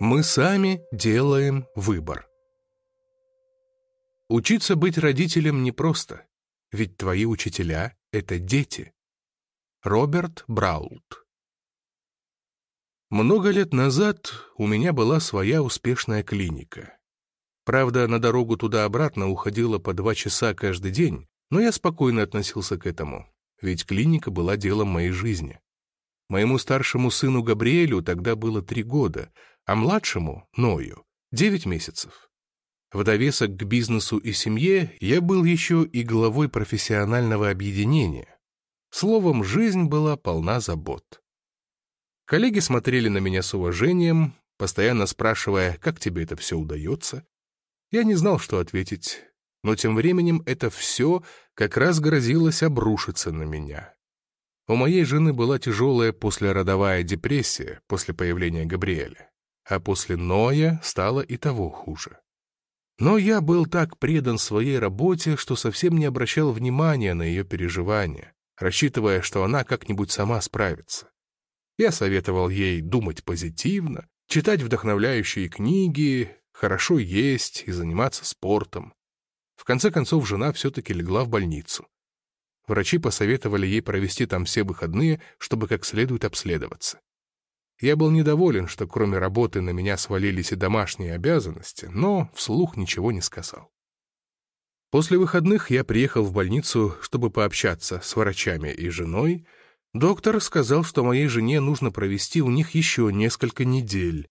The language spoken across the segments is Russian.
Мы сами делаем выбор. Учиться быть родителем непросто, ведь твои учителя — это дети. Роберт Браулт Много лет назад у меня была своя успешная клиника. Правда, на дорогу туда-обратно уходило по два часа каждый день, но я спокойно относился к этому, ведь клиника была делом моей жизни. Моему старшему сыну Габриэлю тогда было три года, а младшему, Ною, девять месяцев. В довесок к бизнесу и семье я был еще и главой профессионального объединения. Словом, жизнь была полна забот. Коллеги смотрели на меня с уважением, постоянно спрашивая, как тебе это все удается. Я не знал, что ответить, но тем временем это все как раз грозилось обрушиться на меня. У моей жены была тяжелая послеродовая депрессия после появления Габриэля, а после Ноя стало и того хуже. Но я был так предан своей работе, что совсем не обращал внимания на ее переживания, рассчитывая, что она как-нибудь сама справится. Я советовал ей думать позитивно, читать вдохновляющие книги, хорошо есть и заниматься спортом. В конце концов, жена все-таки легла в больницу. Врачи посоветовали ей провести там все выходные, чтобы как следует обследоваться. Я был недоволен, что кроме работы на меня свалились и домашние обязанности, но вслух ничего не сказал. После выходных я приехал в больницу, чтобы пообщаться с врачами и женой. Доктор сказал, что моей жене нужно провести у них еще несколько недель.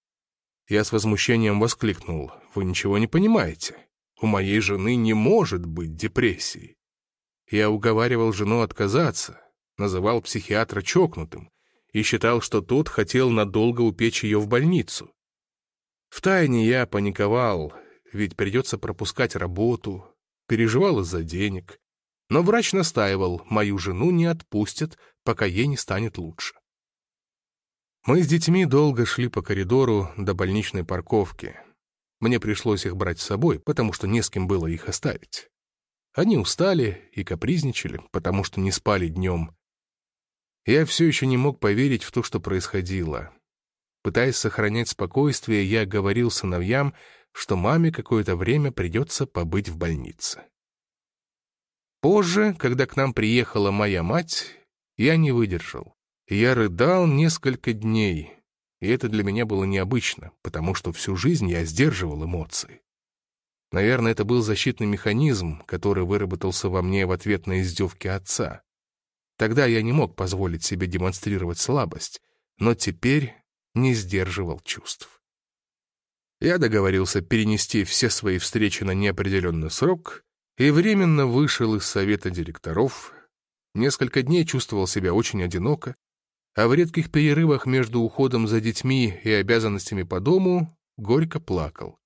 Я с возмущением воскликнул. «Вы ничего не понимаете. У моей жены не может быть депрессии. Я уговаривал жену отказаться, называл психиатра чокнутым и считал, что тот хотел надолго упечь ее в больницу. Втайне я паниковал, ведь придется пропускать работу, переживал из-за денег. Но врач настаивал, мою жену не отпустят, пока ей не станет лучше. Мы с детьми долго шли по коридору до больничной парковки. Мне пришлось их брать с собой, потому что не с кем было их оставить. Они устали и капризничали, потому что не спали днем. Я все еще не мог поверить в то, что происходило. Пытаясь сохранять спокойствие, я говорил сыновьям, что маме какое-то время придется побыть в больнице. Позже, когда к нам приехала моя мать, я не выдержал. Я рыдал несколько дней, и это для меня было необычно, потому что всю жизнь я сдерживал эмоции. Наверное, это был защитный механизм, который выработался во мне в ответ на издевки отца. Тогда я не мог позволить себе демонстрировать слабость, но теперь не сдерживал чувств. Я договорился перенести все свои встречи на неопределенный срок и временно вышел из совета директоров. Несколько дней чувствовал себя очень одиноко, а в редких перерывах между уходом за детьми и обязанностями по дому горько плакал.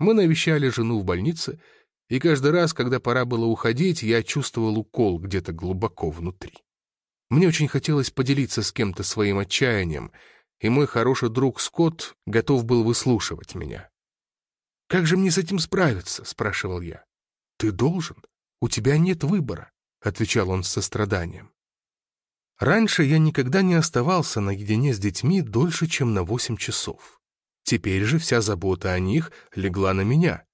Мы навещали жену в больнице, и каждый раз, когда пора было уходить, я чувствовал укол где-то глубоко внутри. Мне очень хотелось поделиться с кем-то своим отчаянием, и мой хороший друг Скотт готов был выслушивать меня. «Как же мне с этим справиться?» — спрашивал я. «Ты должен. У тебя нет выбора», — отвечал он с состраданием. Раньше я никогда не оставался наедине с детьми дольше, чем на восемь часов. Теперь же вся забота о них легла на меня.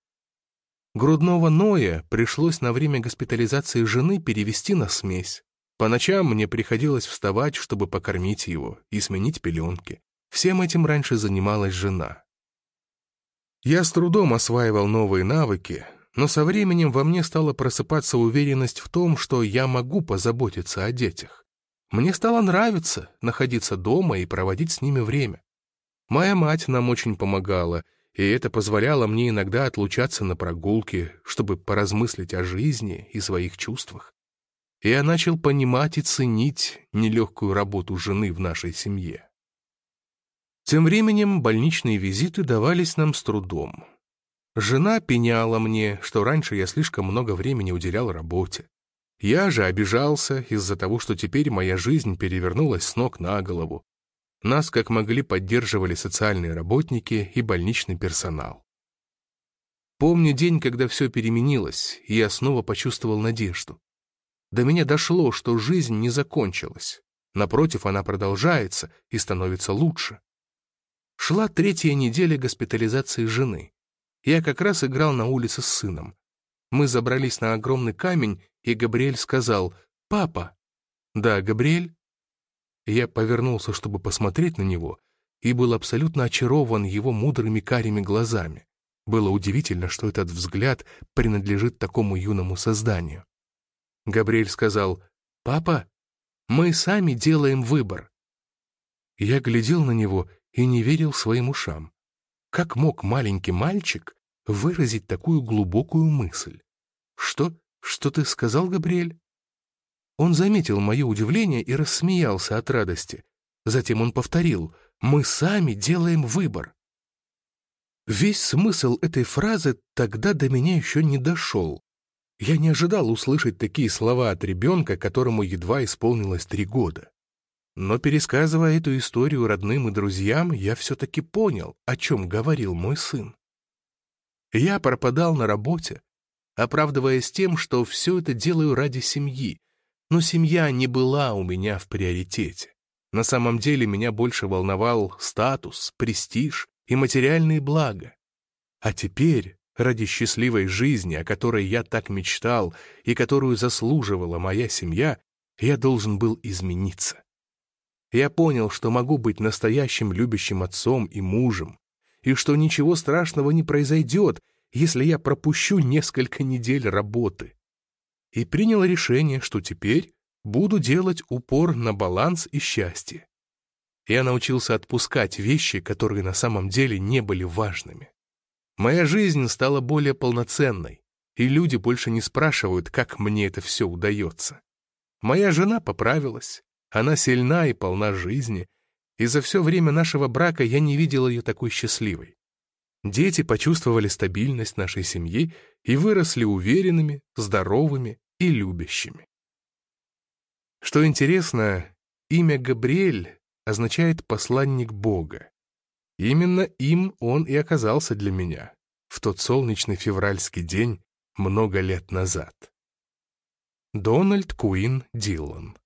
Грудного Ноя пришлось на время госпитализации жены перевести на смесь. По ночам мне приходилось вставать, чтобы покормить его и сменить пеленки. Всем этим раньше занималась жена. Я с трудом осваивал новые навыки, но со временем во мне стала просыпаться уверенность в том, что я могу позаботиться о детях. Мне стало нравиться находиться дома и проводить с ними время. Моя мать нам очень помогала, и это позволяло мне иногда отлучаться на прогулки, чтобы поразмыслить о жизни и своих чувствах. Я начал понимать и ценить нелегкую работу жены в нашей семье. Тем временем больничные визиты давались нам с трудом. Жена пеняла мне, что раньше я слишком много времени уделял работе. Я же обижался из-за того, что теперь моя жизнь перевернулась с ног на голову, нас как могли поддерживали социальные работники и больничный персонал. Помню день, когда все переменилось, и я снова почувствовал надежду. До меня дошло, что жизнь не закончилась. Напротив, она продолжается и становится лучше. Шла третья неделя госпитализации жены. Я как раз играл на улице с сыном. Мы забрались на огромный камень, и Габриэль сказал «Папа». «Да, Габриэль?» Я повернулся, чтобы посмотреть на него, и был абсолютно очарован его мудрыми карими глазами. Было удивительно, что этот взгляд принадлежит такому юному созданию. Габриэль сказал «Папа, мы сами делаем выбор». Я глядел на него и не верил своим ушам. Как мог маленький мальчик выразить такую глубокую мысль? «Что? Что ты сказал, Габриэль?» Он заметил мое удивление и рассмеялся от радости. Затем он повторил «Мы сами делаем выбор». Весь смысл этой фразы тогда до меня еще не дошел. Я не ожидал услышать такие слова от ребенка, которому едва исполнилось три года. Но пересказывая эту историю родным и друзьям, я все-таки понял, о чем говорил мой сын. Я пропадал на работе, оправдываясь тем, что все это делаю ради семьи, но семья не была у меня в приоритете. На самом деле меня больше волновал статус, престиж и материальные блага. А теперь, ради счастливой жизни, о которой я так мечтал и которую заслуживала моя семья, я должен был измениться. Я понял, что могу быть настоящим любящим отцом и мужем, и что ничего страшного не произойдет, если я пропущу несколько недель работы. И принял решение, что теперь буду делать упор на баланс и счастье. Я научился отпускать вещи, которые на самом деле не были важными. Моя жизнь стала более полноценной, и люди больше не спрашивают, как мне это все удается. Моя жена поправилась, она сильна и полна жизни, и за все время нашего брака я не видел ее такой счастливой. Дети почувствовали стабильность нашей семьи и выросли уверенными, здоровыми и любящими. Что интересно, имя Габриэль означает «посланник Бога». Именно им он и оказался для меня в тот солнечный февральский день много лет назад. Дональд Куин Диллон